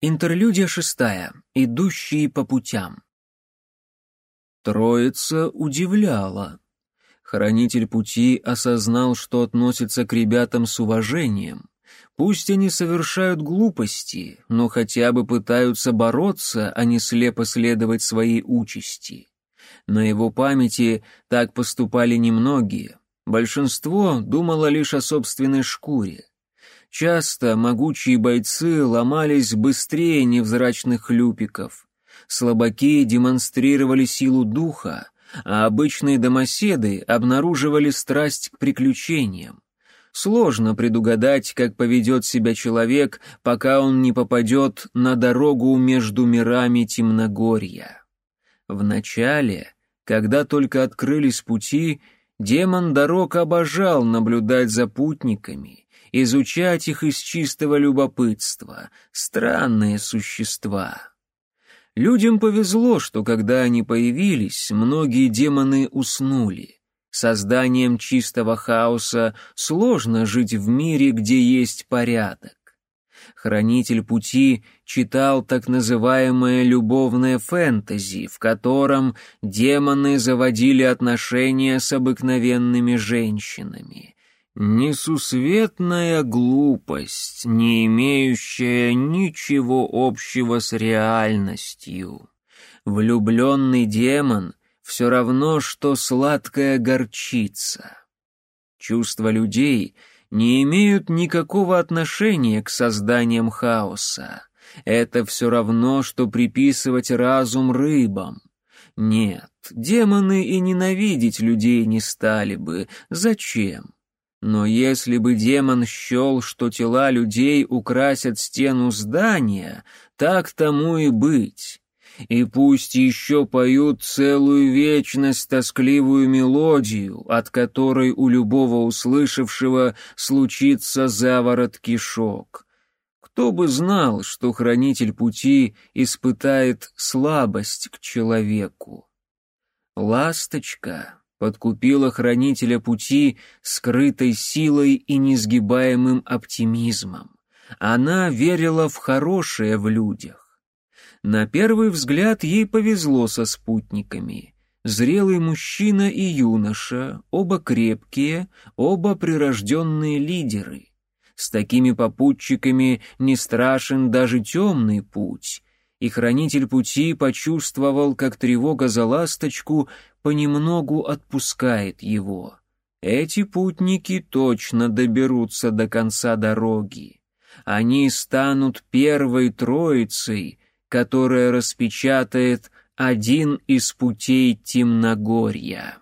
Интерлюдия шестая. Идущие по путям. Троица удивляла. Хранитель пути осознал, что относится к ребятам с уважением. Пусть они совершают глупости, но хотя бы пытаются бороться, а не слепо следовать своей участи. На его памяти так поступали немногие. Большинство думало лишь о собственной шкуре. Часто могучие бойцы ломались быстрее невзрачных хлюпиков. Слабаки демонстрировали силу духа, а обычные домоседы обнаруживали страсть к приключениям. Сложно предугадать, как поведет себя человек, пока он не попадет на дорогу между мирами темногорья. Вначале, когда только открылись пути, демон дорог обожал наблюдать за путниками — изучать их из чистого любопытства. Странные существа. Людям повезло, что когда они появились, многие демоны уснули. Созданием чистого хаоса сложно жить в мире, где есть порядок. Хранитель пути читал так называемое любовное фэнтези, в котором демоны заводили отношения с обыкновенными женщинами. Несусветная глупость, не имеющая ничего общего с реальностью. Влюбленный демон — все равно, что сладкая горчица. Чувства людей не имеют никакого отношения к созданиям хаоса. Это все равно, что приписывать разум рыбам. Нет, демоны и ненавидеть людей не стали бы. Зачем? Но если бы демон счел, что тела людей украсят стену здания, так тому и быть. И пусть еще поют целую вечность тоскливую мелодию, от которой у любого услышавшего случится заворот кишок. Кто бы знал, что хранитель пути испытает слабость к человеку. Ласточка подкупила хранителя пути скрытой силой и несгибаемым оптимизмом. Она верила в хорошее в людях. На первый взгляд ей повезло со спутниками. Зрелый мужчина и юноша, оба крепкие, оба прирожденные лидеры. С такими попутчиками не страшен даже темный путь, и хранитель пути почувствовал, как тревога за ласточку понемногу отпускает его. Эти путники точно доберутся до конца дороги. Они станут первой троицей, которая распечатает один из путей темногорья.